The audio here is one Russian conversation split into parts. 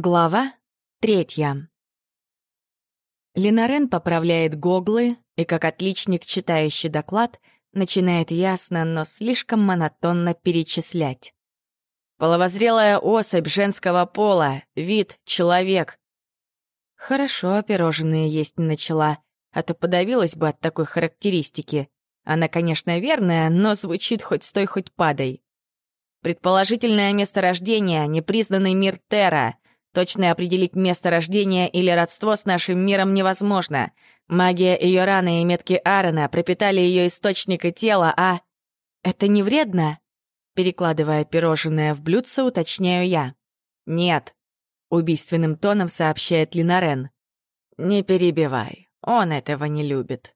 Глава третья. Ленарен поправляет гоглы и, как отличник, читающий доклад, начинает ясно, но слишком монотонно перечислять. Половозрелая особь женского пола, вид — человек. Хорошо, пирожные есть не начала, а то подавилась бы от такой характеристики. Она, конечно, верная, но звучит хоть стой, хоть падай. Предположительное место рождения — непризнанный мир Терра — Точно определить место рождения или родство с нашим миром невозможно. Магия ее раны и метки Аарона пропитали ее источник и тело, а... Это не вредно? Перекладывая пирожное в блюдце, уточняю я. Нет. Убийственным тоном сообщает Линарен. Не перебивай, он этого не любит.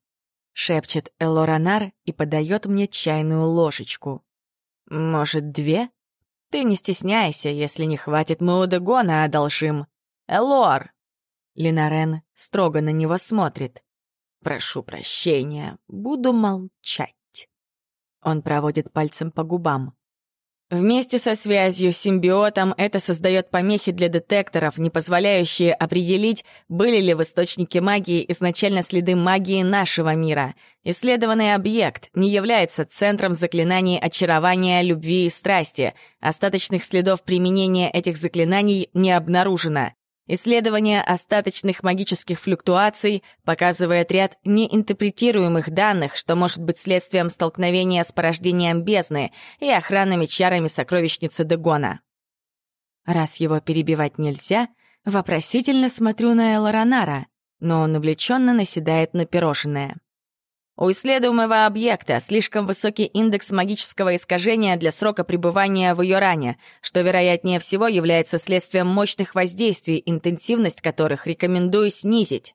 Шепчет Элоранар и подает мне чайную ложечку. Может, две? Ты не стесняйся, если не хватит, мы у Дегона одолжим. Элор!» Линарен строго на него смотрит. «Прошу прощения, буду молчать». Он проводит пальцем по губам. Вместе со связью с симбиотом это создает помехи для детекторов, не позволяющие определить, были ли в источнике магии изначально следы магии нашего мира. Исследованный объект не является центром заклинаний очарования, любви и страсти. Остаточных следов применения этих заклинаний не обнаружено. Исследование остаточных магических флюктуаций показывает ряд неинтерпретируемых данных, что может быть следствием столкновения с порождением бездны и охранными чарами сокровищницы Дегона. Раз его перебивать нельзя, вопросительно смотрю на Элоранара, но он увлеченно наседает на пирожное. У исследуемого объекта слишком высокий индекс магического искажения для срока пребывания в ее ране, что, вероятнее всего, является следствием мощных воздействий, интенсивность которых рекомендую снизить.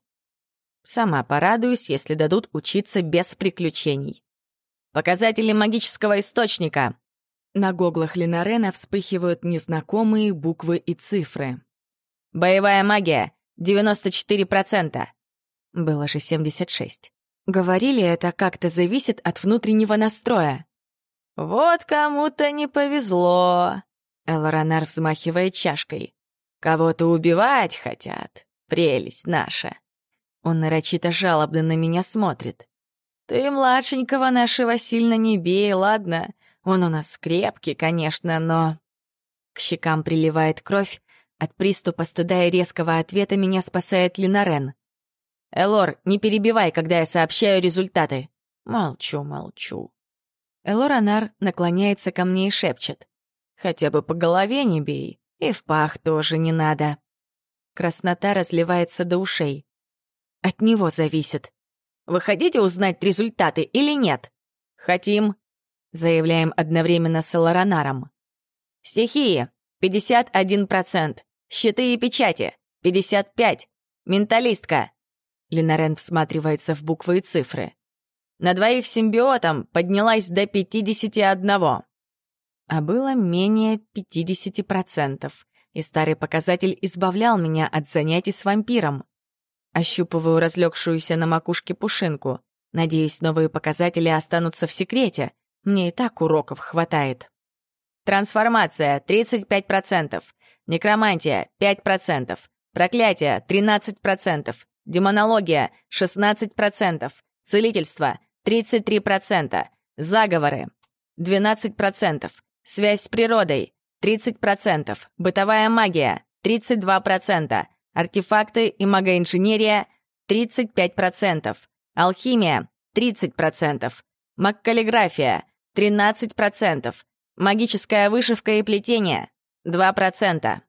Сама порадуюсь, если дадут учиться без приключений. Показатели магического источника. На гоглах Ленарена вспыхивают незнакомые буквы и цифры. Боевая магия — 94%. Было же 76. Говорили, это как-то зависит от внутреннего настроя. «Вот кому-то не повезло», — Элоранар взмахивает чашкой. «Кого-то убивать хотят. Прелесть наша». Он нарочито жалобно на меня смотрит. «Ты младшенького нашего сильно не бей, ладно? Он у нас крепкий, конечно, но...» К щекам приливает кровь. От приступа стыда и резкого ответа меня спасает Линарен. «Элор, не перебивай, когда я сообщаю результаты». «Молчу, молчу». Элор Анар наклоняется ко мне и шепчет. «Хотя бы по голове не бей, и в пах тоже не надо». Краснота разливается до ушей. От него зависит. Вы хотите узнать результаты или нет? Хотим, заявляем одновременно с Элоранаром. Стихии — 51%, щиты и печати — 55%, менталистка Ленарен всматривается в буквы и цифры. На двоих симбиотом поднялась до 51. А было менее 50%, и старый показатель избавлял меня от занятий с вампиром. Ощупываю разлегшуюся на макушке пушинку. Надеюсь, новые показатели останутся в секрете. Мне и так уроков хватает. Трансформация — 35%. Некромантия — 5%. Проклятие — 13%. Демонология — 16%, целительство — 33%, заговоры — 12%, связь с природой — 30%, бытовая магия — 32%, артефакты и магоинженерия — 35%, алхимия — 30%, маккаллиграфия — 13%, магическая вышивка и плетение — 2%.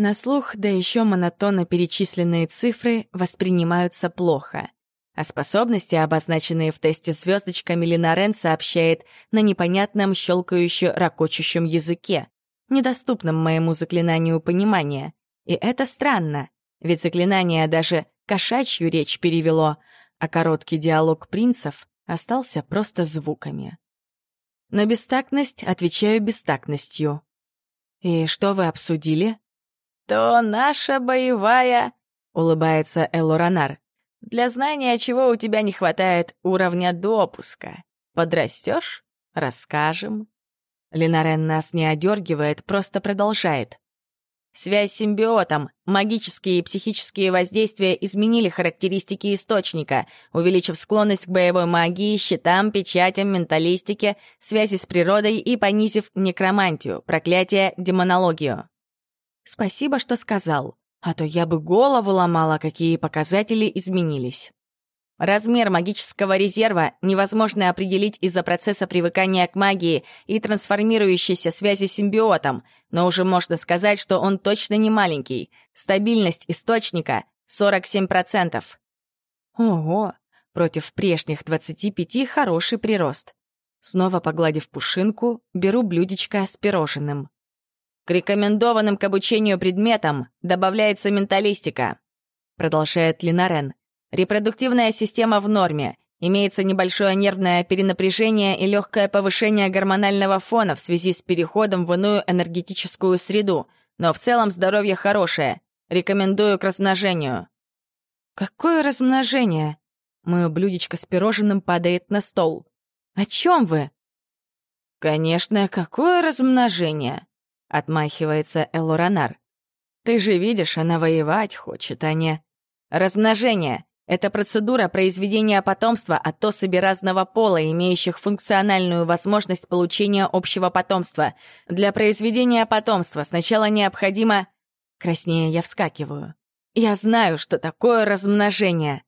На слух, да еще монотонно перечисленные цифры воспринимаются плохо. А способности, обозначенные в тесте звездочками, Ленарен сообщает на непонятном щелкающе-ракочущем языке, недоступном моему заклинанию понимания. И это странно, ведь заклинание даже кошачью речь перевело, а короткий диалог принцев остался просто звуками. На бестактность отвечаю бестактностью. «И что вы обсудили?» То наша боевая...» — улыбается Элоранар. «Для знания, чего у тебя не хватает уровня допуска. Подрастешь? Расскажем». Ленарен нас не одергивает, просто продолжает. Связь с симбиотом, магические и психические воздействия изменили характеристики источника, увеличив склонность к боевой магии, щитам, печатям, менталистике, связи с природой и понизив некромантию, проклятие, демонологию. Спасибо, что сказал, а то я бы голову ломала, какие показатели изменились. Размер магического резерва невозможно определить из-за процесса привыкания к магии и трансформирующейся связи с симбиотом, но уже можно сказать, что он точно не маленький. Стабильность источника — 47%. Ого, против прежних 25 хороший прирост. Снова погладив пушинку, беру блюдечко с пирожным. К рекомендованным к обучению предметам добавляется менталистика, продолжает Линарен. Репродуктивная система в норме. Имеется небольшое нервное перенапряжение и легкое повышение гормонального фона в связи с переходом в иную энергетическую среду. Но в целом здоровье хорошее. Рекомендую к размножению. Какое размножение? Мое блюдечко с пирожным падает на стол. О чем вы? Конечно, какое размножение? Отмахивается Элоранар. Ты же видишь, она воевать хочет, а не... Размножение. Это процедура произведения потомства от особей разного пола, имеющих функциональную возможность получения общего потомства. Для произведения потомства сначала необходимо... Краснее я вскакиваю. Я знаю, что такое размножение.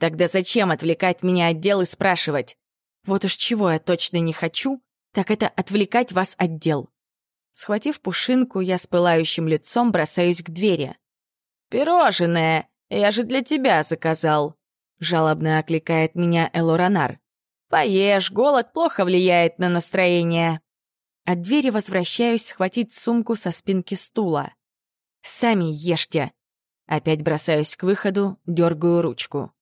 Тогда зачем отвлекать меня от дел и спрашивать? Вот уж чего я точно не хочу, так это отвлекать вас от дел. Схватив пушинку, я с пылающим лицом бросаюсь к двери. «Пирожное!» «Я же для тебя заказал», — жалобно окликает меня Элоранар. «Поешь, голод плохо влияет на настроение». От двери возвращаюсь схватить сумку со спинки стула. «Сами ешьте». Опять бросаюсь к выходу, дергаю ручку.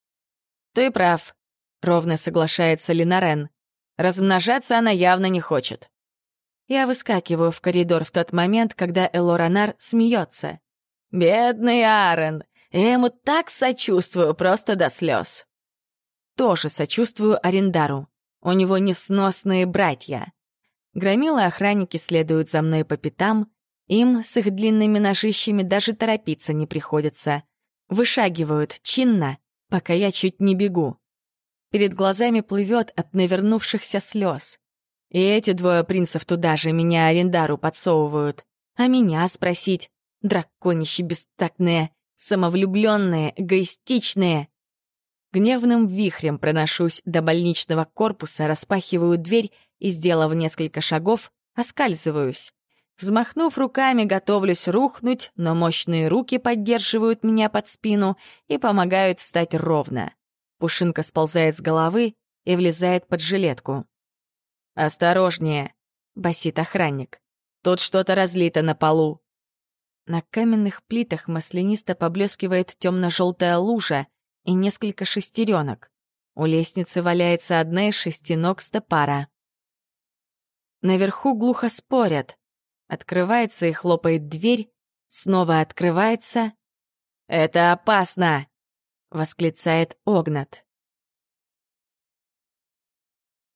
«Ты прав», — ровно соглашается Линарен. Размножаться она явно не хочет. Я выскакиваю в коридор в тот момент, когда Элоранар смеется. «Бедный Арен, я ему так сочувствую, просто до слез. Тоже сочувствую Арендару. У него несносные братья. Громилы охранники следуют за мной по пятам. Им с их длинными ножищами даже торопиться не приходится. Вышагивают чинно, пока я чуть не бегу. Перед глазами плывет от навернувшихся слез. И эти двое принцев туда же меня Арендару подсовывают. А меня спросить, драконище бестактное, самовлюбленные, эгоистичные. Гневным вихрем проношусь до больничного корпуса, распахиваю дверь и, сделав несколько шагов, оскальзываюсь. Взмахнув руками, готовлюсь рухнуть, но мощные руки поддерживают меня под спину и помогают встать ровно. Пушинка сползает с головы и влезает под жилетку. «Осторожнее!» — басит охранник. «Тут что-то разлито на полу». На каменных плитах маслянисто поблескивает темно-желтая лужа и несколько шестеренок. У лестницы валяется одна из шести ног стопара. Наверху глухо спорят. Открывается и хлопает дверь, снова открывается. «Это опасно!» — восклицает Огнат.